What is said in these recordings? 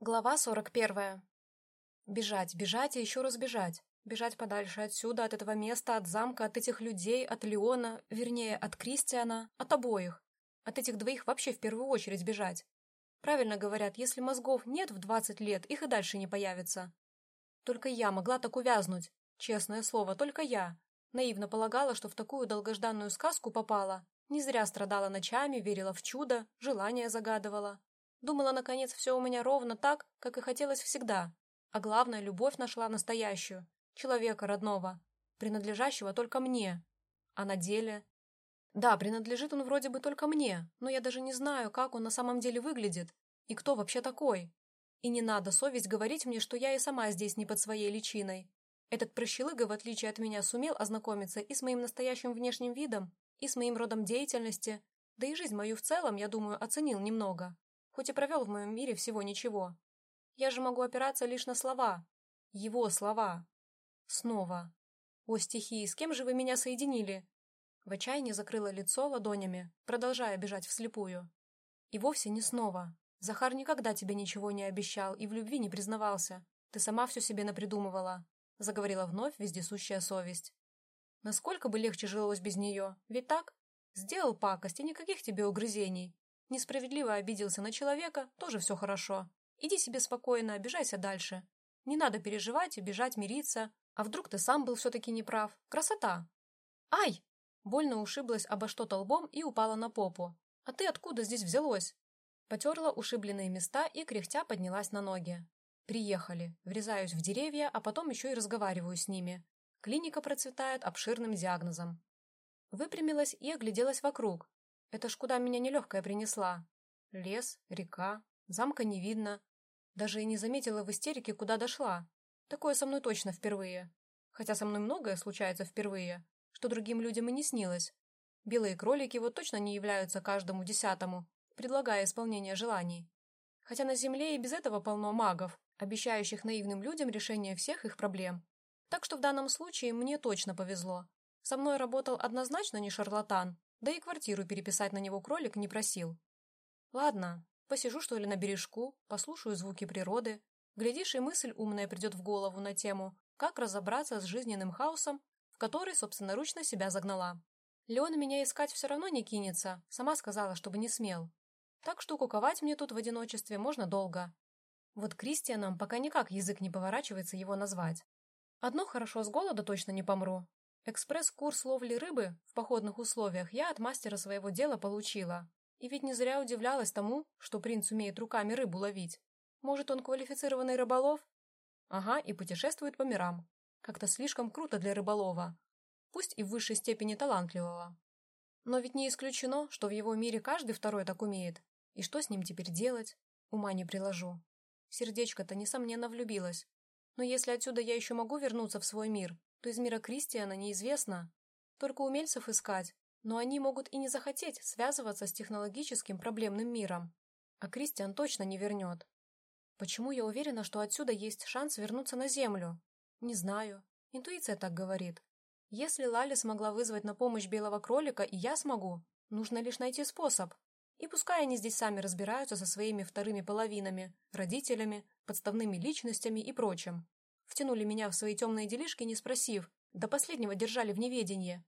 Глава 41. Бежать, бежать и еще раз бежать. Бежать подальше отсюда, от этого места, от замка, от этих людей, от Леона, вернее, от Кристиана, от обоих. От этих двоих вообще в первую очередь бежать. Правильно говорят, если мозгов нет в 20 лет, их и дальше не появится. Только я могла так увязнуть. Честное слово, только я. Наивно полагала, что в такую долгожданную сказку попала. Не зря страдала ночами, верила в чудо, желания загадывала. Думала, наконец, все у меня ровно так, как и хотелось всегда. А главное, любовь нашла настоящую, человека родного, принадлежащего только мне. А на деле... Да, принадлежит он вроде бы только мне, но я даже не знаю, как он на самом деле выглядит и кто вообще такой. И не надо совесть говорить мне, что я и сама здесь не под своей личиной. Этот прощелыга, в отличие от меня, сумел ознакомиться и с моим настоящим внешним видом, и с моим родом деятельности, да и жизнь мою в целом, я думаю, оценил немного хоть и провел в моем мире всего ничего. Я же могу опираться лишь на слова. Его слова. Снова. О, стихии, с кем же вы меня соединили? В отчаянии закрыла лицо ладонями, продолжая бежать вслепую. И вовсе не снова. Захар никогда тебе ничего не обещал и в любви не признавался. Ты сама все себе напридумывала. Заговорила вновь вездесущая совесть. Насколько бы легче жилось без нее, ведь так? Сделал пакость, и никаких тебе угрызений. Несправедливо обиделся на человека, тоже все хорошо. Иди себе спокойно, обижайся дальше. Не надо переживать и бежать, мириться. А вдруг ты сам был все-таки неправ? Красота! Ай! Больно ушиблась обо что-то лбом и упала на попу. А ты откуда здесь взялось? Потерла ушибленные места и кряхтя поднялась на ноги. Приехали. Врезаюсь в деревья, а потом еще и разговариваю с ними. Клиника процветает обширным диагнозом. Выпрямилась и огляделась вокруг, это ж куда меня нелегкая принесла. Лес, река, замка не видно. Даже и не заметила в истерике, куда дошла. Такое со мной точно впервые. Хотя со мной многое случается впервые, что другим людям и не снилось. Белые кролики вот точно не являются каждому десятому, предлагая исполнение желаний. Хотя на Земле и без этого полно магов, обещающих наивным людям решение всех их проблем. Так что в данном случае мне точно повезло. Со мной работал однозначно не шарлатан, да и квартиру переписать на него кролик не просил. Ладно, посижу что ли на бережку, послушаю звуки природы. Глядишь, и мысль умная придет в голову на тему, как разобраться с жизненным хаосом, в который собственноручно себя загнала. Леон меня искать все равно не кинется, сама сказала, чтобы не смел. Так что куковать мне тут в одиночестве можно долго. Вот Кристианом пока никак язык не поворачивается его назвать. Одно хорошо, с голода точно не помру, Экспресс-курс ловли рыбы в походных условиях я от мастера своего дела получила. И ведь не зря удивлялась тому, что принц умеет руками рыбу ловить. Может, он квалифицированный рыболов? Ага, и путешествует по мирам. Как-то слишком круто для рыболова. Пусть и в высшей степени талантливого. Но ведь не исключено, что в его мире каждый второй так умеет. И что с ним теперь делать? Ума не приложу. Сердечко-то, несомненно, влюбилось. Но если отсюда я еще могу вернуться в свой мир, то из мира Кристиана неизвестно. Только умельцев искать, но они могут и не захотеть связываться с технологическим проблемным миром. А Кристиан точно не вернет. Почему я уверена, что отсюда есть шанс вернуться на Землю? Не знаю. Интуиция так говорит. Если Лали смогла вызвать на помощь белого кролика, и я смогу, нужно лишь найти способ. И пускай они здесь сами разбираются со своими вторыми половинами, родителями, подставными личностями и прочим. Втянули меня в свои темные делишки, не спросив. До последнего держали в неведении.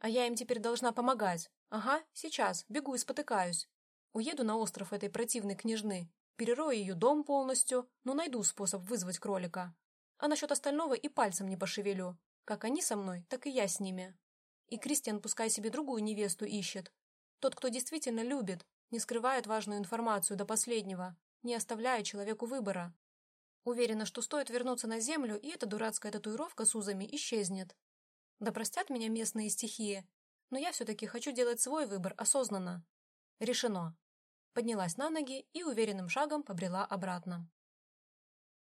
А я им теперь должна помогать. Ага, сейчас, бегу и спотыкаюсь. Уеду на остров этой противной княжны, перерою ее дом полностью, но найду способ вызвать кролика. А насчет остального и пальцем не пошевелю. Как они со мной, так и я с ними. И Кристиан пускай себе другую невесту ищет. Тот, кто действительно любит, не скрывает важную информацию до последнего, не оставляя человеку выбора. Уверена, что стоит вернуться на землю, и эта дурацкая татуировка с узами исчезнет. Да простят меня местные стихии, но я все-таки хочу делать свой выбор осознанно. Решено. Поднялась на ноги и уверенным шагом побрела обратно.